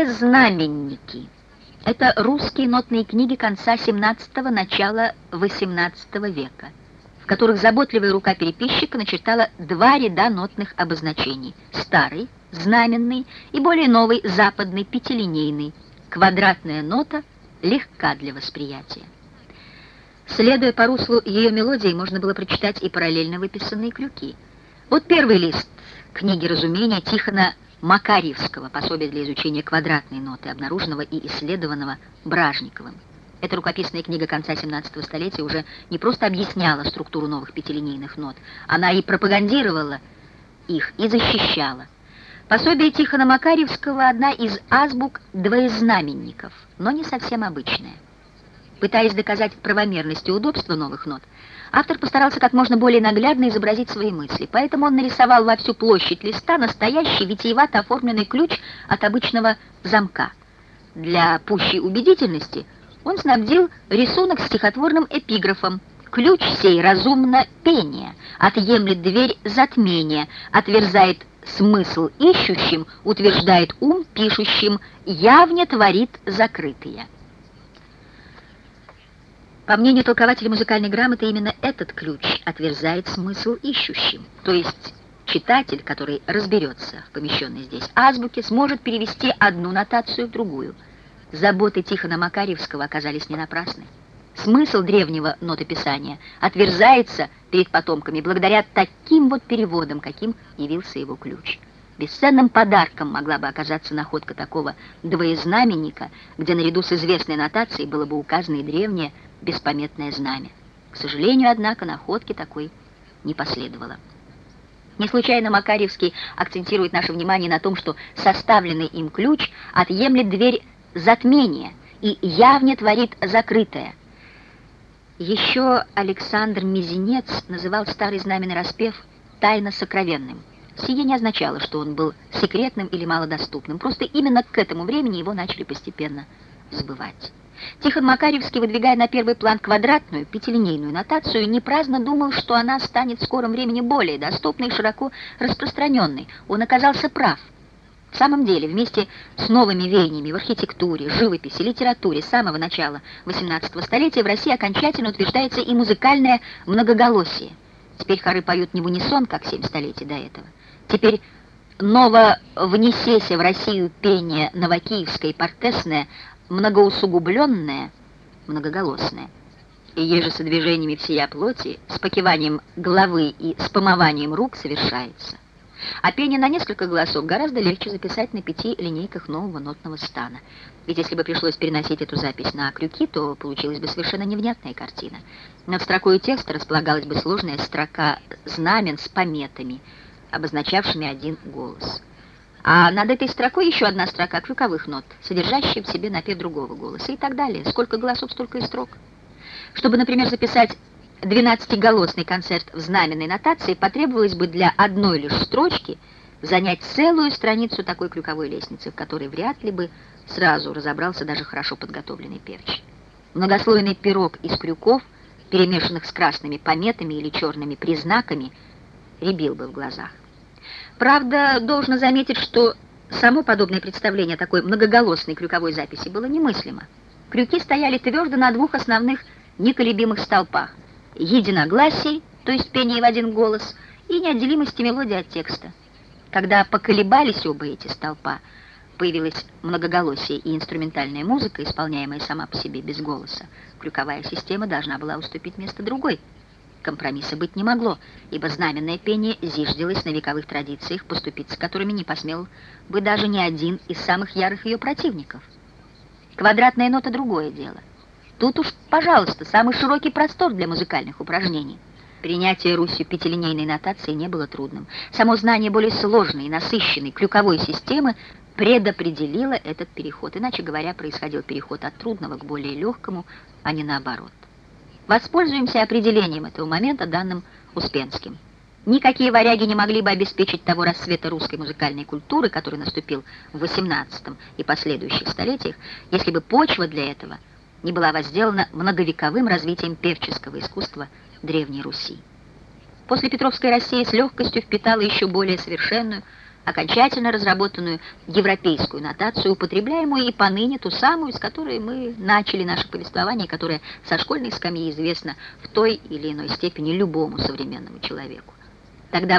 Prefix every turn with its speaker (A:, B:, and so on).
A: Двезнаменники. Это русские нотные книги конца 17-го, начала 18 века, в которых заботливая рука переписчика начертала два ряда нотных обозначений. Старый, знаменный и более новый, западный, пятилинейный. Квадратная нота легка для восприятия. Следуя по руслу ее мелодии, можно было прочитать и параллельно выписанные крюки. Вот первый лист книги разумения Тихона Макарьевского пособия для изучения квадратной ноты, обнаруженного и исследованного Бражниковым. Эта рукописная книга конца 17 столетия уже не просто объясняла структуру новых пятилинейных нот, она и пропагандировала их, и защищала. Пособие Тихона Макарьевского – одна из азбук двоезнаменников, но не совсем обычная. Пытаясь доказать правомерность и удобство новых нот, Автор постарался как можно более наглядно изобразить свои мысли, поэтому он нарисовал во всю площадь листа настоящий витиевато оформленный ключ от обычного замка. Для пущей убедительности он снабдил рисунок стихотворным эпиграфом «Ключ сей разумно пение, отъемлет дверь затмения, отверзает смысл ищущим, утверждает ум пишущим, явне творит закрытые». По мнению толкователя музыкальной грамоты, именно этот ключ отверзает смысл ищущим. То есть читатель, который разберется в помещенной здесь азбуке, сможет перевести одну нотацию в другую. Заботы Тихона Макарьевского оказались не напрасны. Смысл древнего нотописания отверзается перед потомками благодаря таким вот переводам, каким явился его ключ. Бесценным подарком могла бы оказаться находка такого двоезнаменника, где наряду с известной нотацией было бы указано и древнее беспометное знамя. К сожалению, однако, находки такой не последовало. Не случайно Макаревский акцентирует наше внимание на том, что составленный им ключ отъемлет дверь затмения и явне творит закрытое. Еще Александр Мизинец называл старый знаменный распев «тайно сокровенным». Сие не означало, что он был секретным или малодоступным, просто именно к этому времени его начали постепенно сбывать. Тихон Макаревский, выдвигая на первый план квадратную, пятилинейную нотацию, не праздно думал, что она станет в скором времени более доступной и широко распространенной. Он оказался прав. В самом деле, вместе с новыми веяниями в архитектуре, живописи, литературе с самого начала XVIII столетия в России окончательно утверждается и музыкальное многоголосие. Теперь хоры поют не в унисон, как семь столетий до этого. Теперь ново внесеся в Россию пение новокиевское и портесное многоусугубленное, многоголосное, и еже со движениями всея плоти, с покиванием головы и с помыванием рук совершается. А пение на несколько голосов гораздо легче записать на пяти линейках нового нотного стана. Ведь если бы пришлось переносить эту запись на крюки, то получилась бы совершенно невнятная картина. Над строкой текста располагалась бы сложная строка знамен с пометами, обозначавшими один голос. А над этой строкой еще одна строка крюковых нот, содержащая в себе напев другого голоса и так далее. Сколько голосов, столько и строк. Чтобы, например, записать двенадцатиголосный концерт в знаменной нотации, потребовалось бы для одной лишь строчки занять целую страницу такой крюковой лестницы, в которой вряд ли бы сразу разобрался даже хорошо подготовленный певчий. Многослойный пирог из крюков, перемешанных с красными пометами или черными признаками, рябил бы в глазах. Правда, должно заметить, что само подобное представление такой многоголосной крюковой записи было немыслимо. Крюки стояли твердо на двух основных неколебимых столпах. Единогласий, то есть пение в один голос, и неотделимости мелодии от текста. Когда поколебались оба эти столпа, появилась многоголосие и инструментальная музыка, исполняемая сама по себе без голоса. Крюковая система должна была уступить место другой – Компромисса быть не могло, ибо знаменное пение зиждилось на вековых традициях, поступить с которыми не посмел бы даже ни один из самых ярых ее противников. Квадратная нота — другое дело. Тут уж, пожалуйста, самый широкий простор для музыкальных упражнений. Принятие Русью пятилинейной нотации не было трудным. Само знание более сложной и насыщенной крюковой системы предопределило этот переход. Иначе говоря, происходил переход от трудного к более легкому, а не наоборот. Воспользуемся определением этого момента, данным Успенским. Никакие варяги не могли бы обеспечить того рассвета русской музыкальной культуры, который наступил в XVIII и последующих столетиях, если бы почва для этого не была возделана многовековым развитием певческого искусства Древней Руси. После Петровской России с легкостью впитала еще более совершенную, окончательно разработанную европейскую нотацию, употребляемую и поныне ту самую, с которой мы начали наше повествование, которая со школьной скамьи известна в той или иной степени любому современному человеку. Тогда